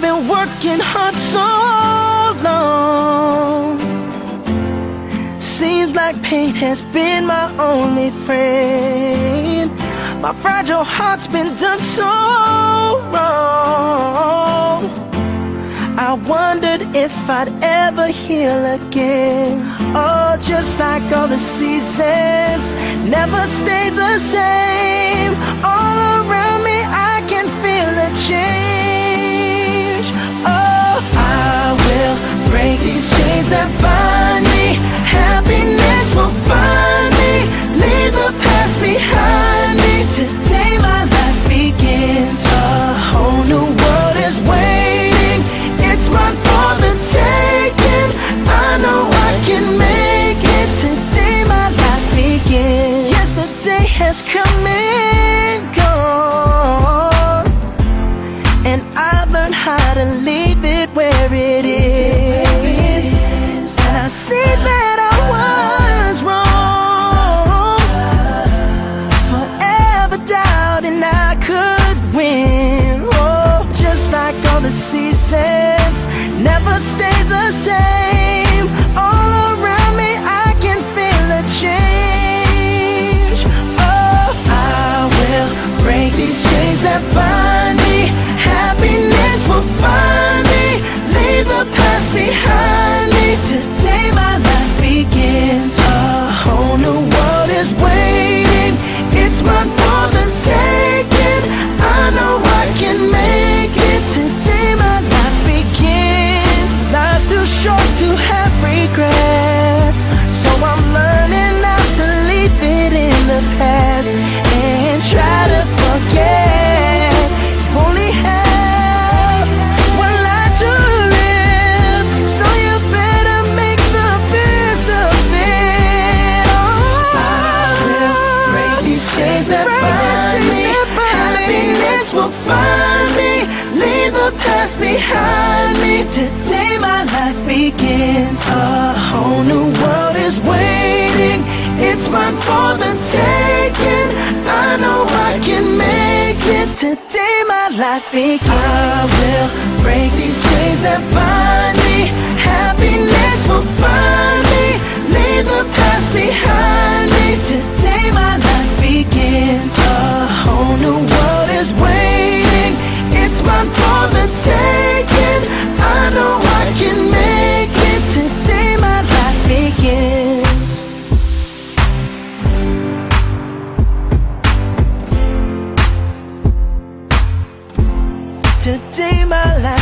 been working hard so long. Seems like pain has been my only friend. My fragile heart's been done so wrong. I wondered if I'd ever heal again. Oh, just like all the seasons, never stay the same. Seasons, never stay the same. All around me, I can feel a change. Oh, I will break these chains that bind me. Happiness will find have the past behind me. Today my life begins. A whole new world is waiting. It's mine for the taking. I know I can make it. Today my life begins. I will break these chains that bind me. Happiness Today my life